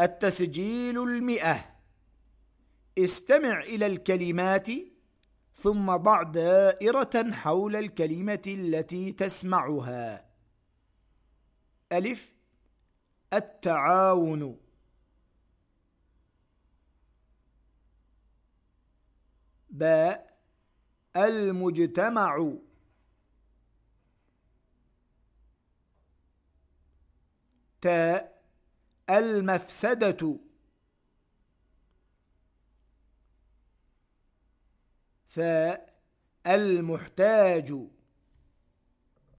التسجيل المئة. استمع إلى الكلمات ثم ضع دائرة حول الكلمة التي تسمعها. ألف. التعاون. باء. المجتمع. تاء. المفسدة. ثاء المحتاج